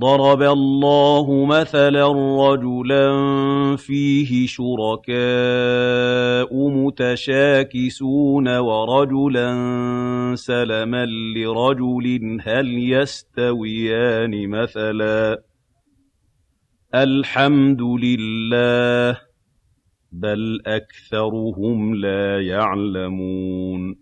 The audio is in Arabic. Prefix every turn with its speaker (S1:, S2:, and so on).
S1: ضَرَبَ اللَّهُ مَثَلًا رَّجُلًا فِيهِ شُرَكَاءُ مُتَشَاكِسُونَ وَرَجُلًا سَلَمًا لِّرَجُلٍ هَلْ يَسْتَوِيَانِ مَثَلًا ۚ؟ الْحَمْدُ لِلَّهِ ۚ بَلْ أَكْثَرُهُمْ لَا يَعْلَمُونَ.